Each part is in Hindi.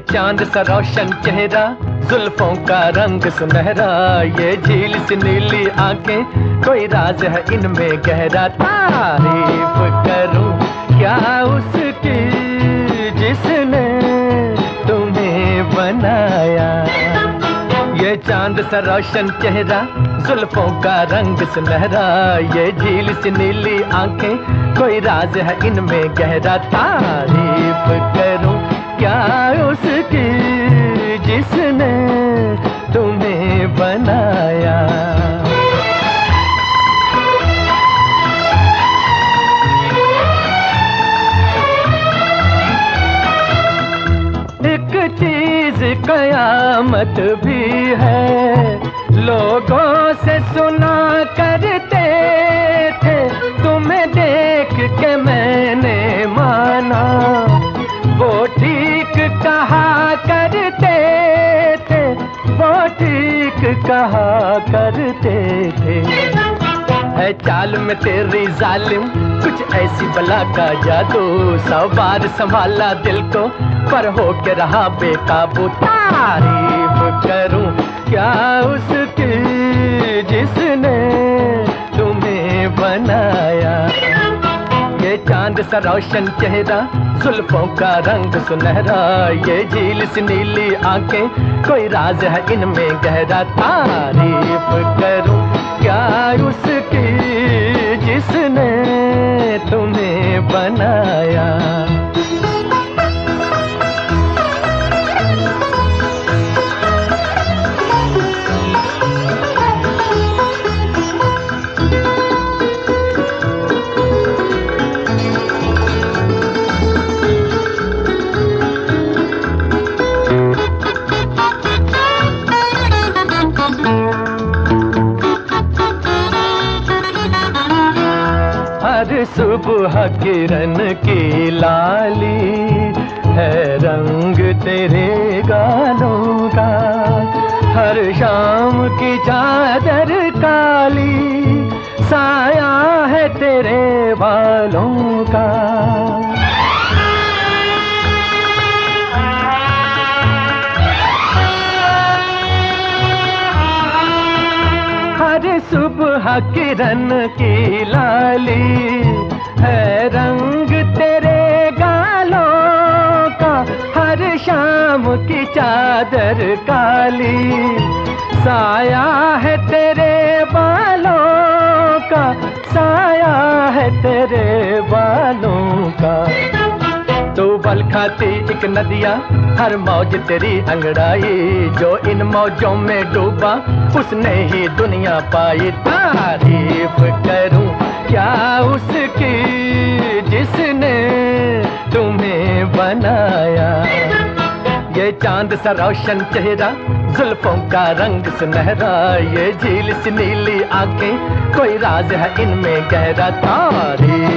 चाँद सा रोशन चेहरा, जुल्फों का रंग सुनहरा। ये झील सी नीली आँखें, कोई राज है इनमें गहरा। तारीफ़ करूँ क्या उसकी जिसने तुम्हें बनाया? ये चाँद सा रोशन चेहरा, जुल्फों का रंग सुनहरा। ये झील सी नीली आँखें, कोई राज है इनमें गहरा। तारीफ़ करूँ क्या उसकी जिसने तुम्हें बनाया? एक चीज़ कयामत भी है लोगों से सुना करते कहा करते थे। है चाल में तेरी जालिम, कुछ ऐसी बला का जादू। सौ बार संभाला दिल को, पर हो के रहा बेकाबू। तारीफ़ करूँ क्या उसकी जिसने चाँद सा रोशन चेहरा, जुल्फों का रंग सुनहरा। ये झील सी नीली आँखें, कोई राज है इनमें गहरा। तारीफ़ करूँ क्या उसकी जिसने तुम्हें बनाया? सुबह किरण की लाली है रंग तेरे गालों का। हर शाम की चादर काली, साया है तेरे बालों किरण की लाली है रंग तेरे गालों का, हर शाम की चादर काली। साया है तेरे बालों का, साया है तेरे बालों का। बल खाती एक नदिया, हर मौज तेरी अंगड़ाई। जो इन मौजों में डूबा, उसने ही दुनिया पाई। तारीफ़ करूँ क्या उसकी, जिसने तुम्हें बनाया? ये चाँद सा रोशन चेहरा, जुल्फों का रंग सुनहरा। ये झील सी नीली आँखें, कोई राज है इनमें गहरा। तारीफ़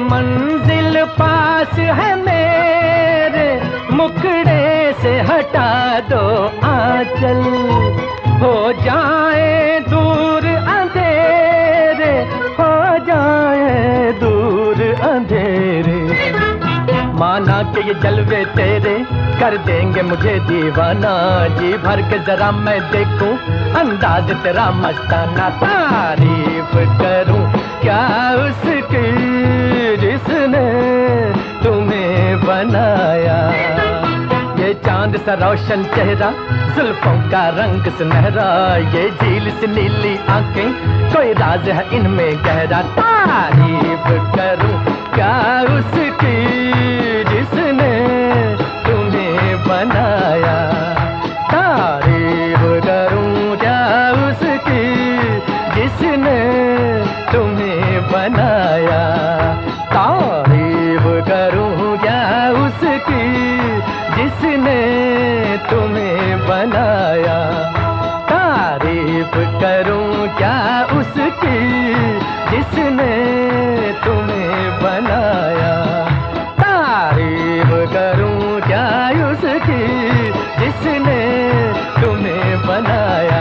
मंजिल पास है मेरे, मुखड़े से हटा दो आंचल। हो जाए दूर अंधेरे, हो जाए दूर अंधेरे। माना के ये जलवे तेरे, कर देंगे मुझे दीवाना। जी भर के जरा मैं देखूँ, अंदाज तेरा मस्ताना तारीफ़ करूँ। क्या उसकी सा रोशन चेहरा, जुल्फों का रंग सुनहरा, ये झील से नीली आँखें, कोई राज है इनमें गहरा, तारीफ़ करूँ क्या उसकी जिसने तुम्हें बनाया तुम्हें बनाया। तारीफ़ करूँ क्या उसकी जिसने तुम्हें बनाया? तारीफ़ करूँ क्या उसकी जिसने तुम्हें बनाया?